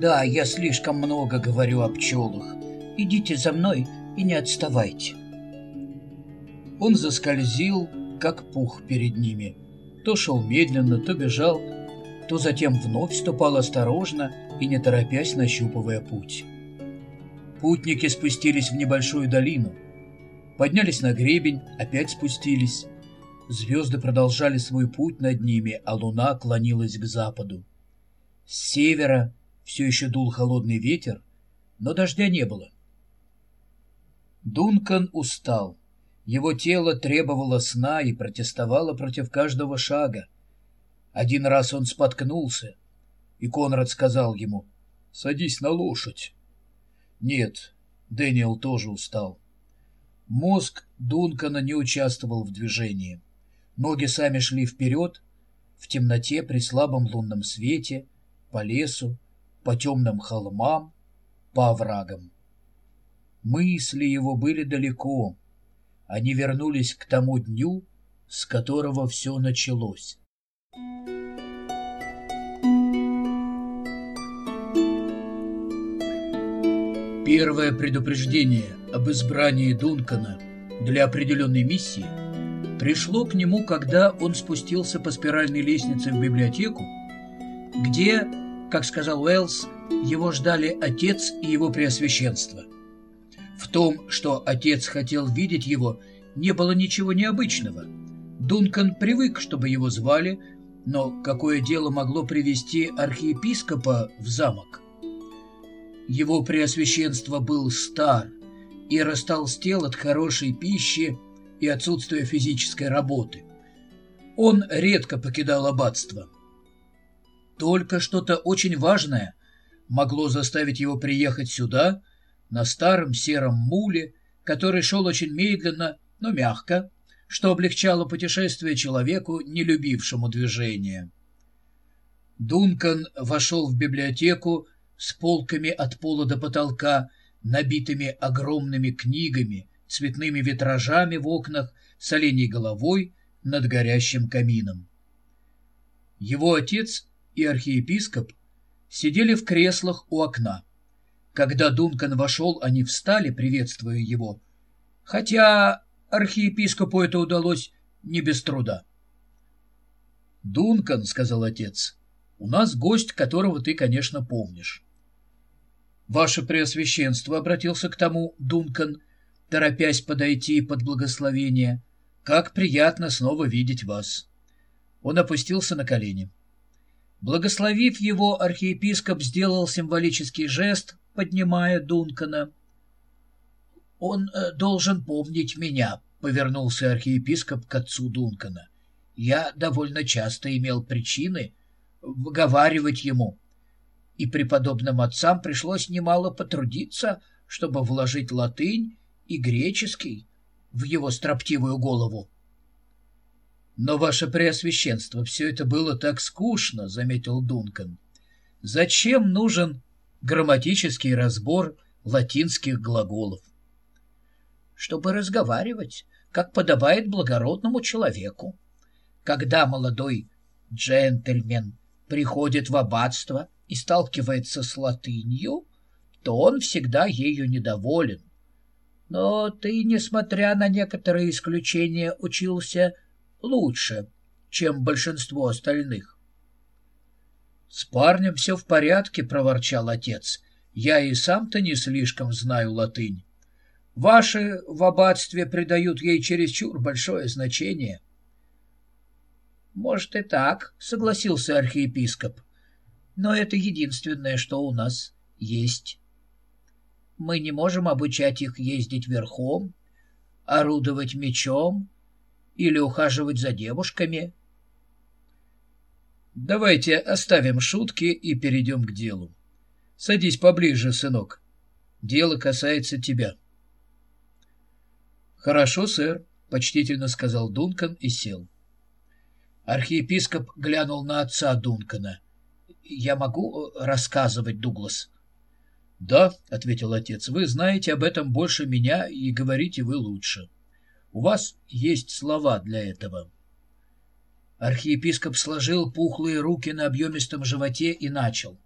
Да, я слишком много говорю о пчелах. Идите за мной и не отставайте. Он заскользил, как пух перед ними. То шел медленно, то бежал, то затем вновь ступал осторожно и не торопясь, нащупывая путь. Путники спустились в небольшую долину, поднялись на гребень, опять спустились. Звезды продолжали свой путь над ними, а луна клонилась к западу. С севера все еще дул холодный ветер, но дождя не было. Дункан устал. Его тело требовало сна и протестовало против каждого шага. Один раз он споткнулся, и Конрад сказал ему «Садись на лошадь». Нет, Дэниел тоже устал. Мозг Дункана не участвовал в движении. Ноги сами шли вперед, в темноте при слабом лунном свете, по лесу, по темным холмам, по оврагам. Мысли его были далеко. Они вернулись к тому дню, с которого все началось. Первое предупреждение об избрании Дункана для определенной миссии пришло к нему, когда он спустился по спиральной лестнице в библиотеку, где, как сказал Уэллс, его ждали отец и его преосвященство. В том, что отец хотел видеть его, не было ничего необычного. Дункан привык, чтобы его звали, но какое дело могло привести архиепископа в замок? Его преосвященство был стар и растолстел от хорошей пищи и отсутствия физической работы. Он редко покидал аббатство. Только что-то очень важное могло заставить его приехать сюда, на старом сером муле, который шел очень медленно, но мягко, что облегчало путешествие человеку, не любившему движения. Дункан вошел в библиотеку с полками от пола до потолка, набитыми огромными книгами, цветными витражами в окнах, с оленей головой над горящим камином. Его отец и архиепископ сидели в креслах у окна. Когда Дункан вошел, они встали, приветствуя его, хотя архиепископу это удалось не без труда. «Дункан», — сказал отец, — «у нас гость, которого ты, конечно, помнишь». «Ваше Преосвященство», — обратился к тому Дункан, торопясь подойти под благословение, — «как приятно снова видеть вас». Он опустился на колени. Благословив его, архиепископ сделал символический жест, поднимая Дункана. «Он э, должен помнить меня», — повернулся архиепископ к отцу Дункана. «Я довольно часто имел причины выговаривать ему, и преподобным отцам пришлось немало потрудиться, чтобы вложить латынь и греческий в его строптивую голову. «Но, ваше преосвященство, все это было так скучно», — заметил Дункан. «Зачем нужен грамматический разбор латинских глаголов?» «Чтобы разговаривать, как подобает благородному человеку. Когда молодой джентльмен приходит в аббатство и сталкивается с латынью, то он всегда ею недоволен. Но ты, несмотря на некоторые исключения, учился лучше, чем большинство остальных. — С парнем все в порядке, — проворчал отец. — Я и сам-то не слишком знаю латынь. Ваши в аббатстве придают ей чересчур большое значение. — Может и так, — согласился архиепископ но это единственное, что у нас есть. Мы не можем обучать их ездить верхом, орудовать мечом или ухаживать за девушками. Давайте оставим шутки и перейдем к делу. Садись поближе, сынок. Дело касается тебя. Хорошо, сэр, почтительно сказал Дункан и сел. Архиепископ глянул на отца Дункана — я могу э, рассказывать, Дуглас? — Да, — ответил отец, — вы знаете об этом больше меня и говорите вы лучше. У вас есть слова для этого. Архиепископ сложил пухлые руки на объемистом животе и начал.